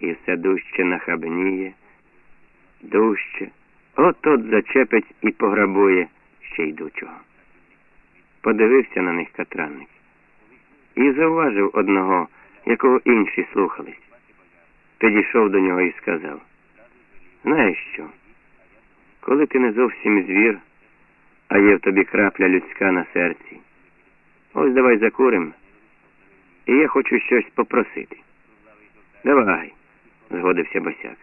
І все дужче нахабніє, дужче. От от зачепить і пограбує ще йдучого. Подивився на них катранник і зауважив одного, якого інші слухались. Підійшов до нього і сказав, знаєш що, коли ти не зовсім звір, а є в тобі крапля людська на серці, ось давай закурим, і я хочу щось попросити. Давай, згодився босяк.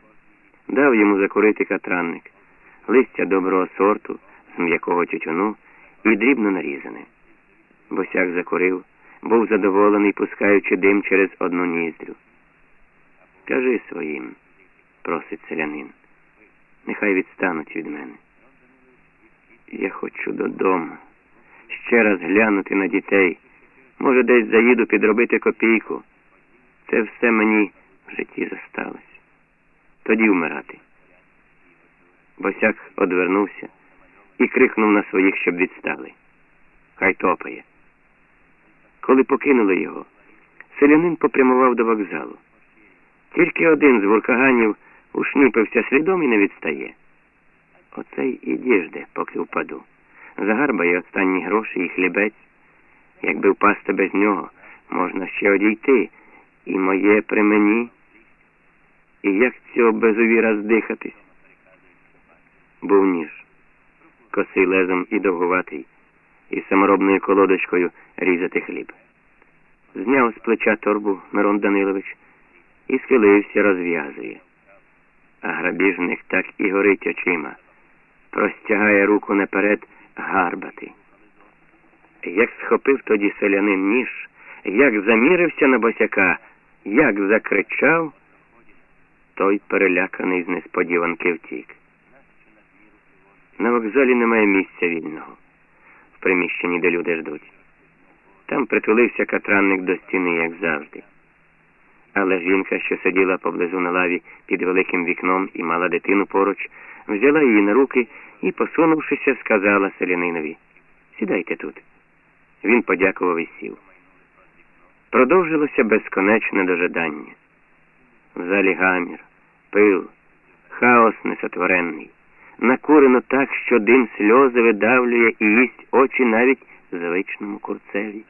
Дав йому закурити катранник, листя доброго сорту, з м'якого тютюну і дрібно нарізане. Босяк закурив, був задоволений, пускаючи дим через одну ніздрю. Кажи своїм, просить селянин, нехай відстануть від мене. Я хочу додому, ще раз глянути на дітей. Може, десь заїду підробити копійку. Це все мені в житті зосталось. Тоді вмирати. Босяк одвернувся і крикнув на своїх, щоб відстали. Хай топає. Коли покинули його, селянин попрямував до вокзалу. Тільки один з вуркаганів ушніпився слідом і не відстає. Оцей і діжде, поки впаду. Загарбає останні гроші і хлібець. Якби впасти без нього, можна ще одійти. І моє при мені. І як цього безувіра здихатись? Був ніж, косий лезом і довгуватий, і саморобною колодочкою різати хліб. Зняв з плеча торбу Мирон Данилович і схилився, розв'язує. А грабіжник так і горить очима, простягає руку наперед гарбати. Як схопив тоді селянин ніж, як замірився на босяка, як закричав, той переляканий з несподіванки втік. На вокзалі немає місця вільного, в приміщенні, де люди ждуть. Там притулився катранник до стіни, як завжди. Але жінка, що сиділа поблизу на лаві під великим вікном і мала дитину поруч, взяла її на руки і, посунувшися, сказала селянинові Сідайте тут. Він подякував і сів. Продовжилося безконечне дожидання. В залі гамір, пил, хаос несотворений. Накурено так, що дим сльози видавлює і їсть очі навіть звичному курцеві.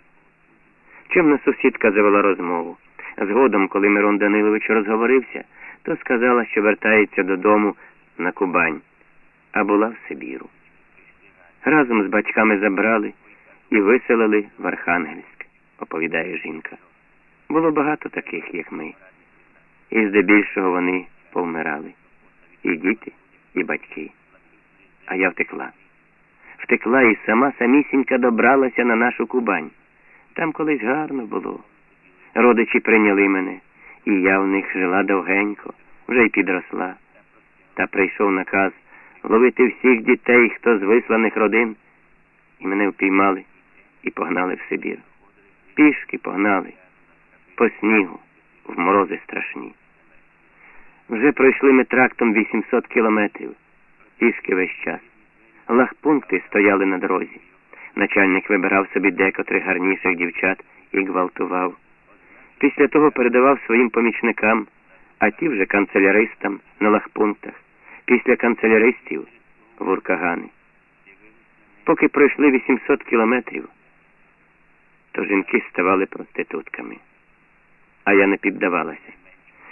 Чимна сусідка завела розмову. Згодом, коли Мирон Данилович розговорився, то сказала, що вертається додому на Кубань, а була в Сибіру. Разом з батьками забрали і виселили в Архангельськ, оповідає жінка. Було багато таких, як ми. І здебільшого вони повмирали. І діти, і батьки. А я втекла. Втекла і сама самісінька добралася на нашу Кубань. Там колись гарно було. Родичі прийняли мене, і я в них жила довгенько, вже й підросла. Та прийшов наказ ловити всіх дітей, хто з висланих родин, і мене впіймали і погнали в Сибір. Пішки погнали, по снігу, в морози страшні. Вже пройшли ми трактом 800 кілометрів, пішки весь час. Лагпункти стояли на дорозі. Начальник вибирав собі декотрих гарніших дівчат і гвалтував. Після того передавав своїм помічникам, а ті вже канцеляристам на лагпунктах. Після канцеляристів вуркагани. Поки пройшли 800 кілометрів, то жінки ставали проститутками. А я не піддавалася.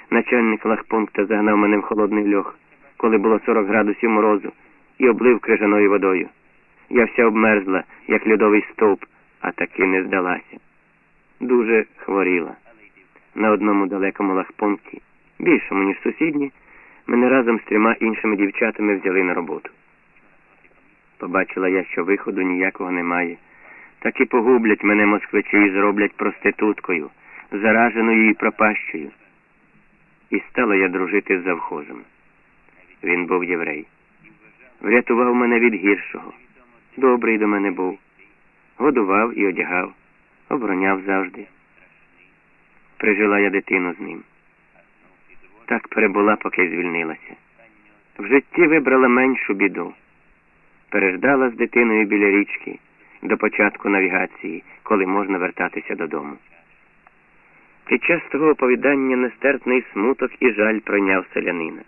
Начальник лагпункта загнав мене в холодний льох, коли було 40 градусів морозу, і облив крижаною водою. Я вся обмерзла, як льодовий стовп, а таки не здалася. Дуже хворіла. На одному далекому лагпункті, більшому, ніж сусідні, мене разом з трьома іншими дівчатами взяли на роботу. Побачила я, що виходу ніякого немає. Так і погублять мене москвичі і зроблять проституткою, зараженою і пропащою. І стала я дружити з завхозом. Він був єврей. Врятував мене від гіршого. Добрий до мене був. Годував і одягав, обороняв завжди. Прижила я дитину з ним. Так перебула, поки звільнилася. В житті вибрала меншу біду. Переждала з дитиною біля річки до початку навігації, коли можна вертатися додому. Під час того оповідання нестерпний смуток і жаль пройняв селянина.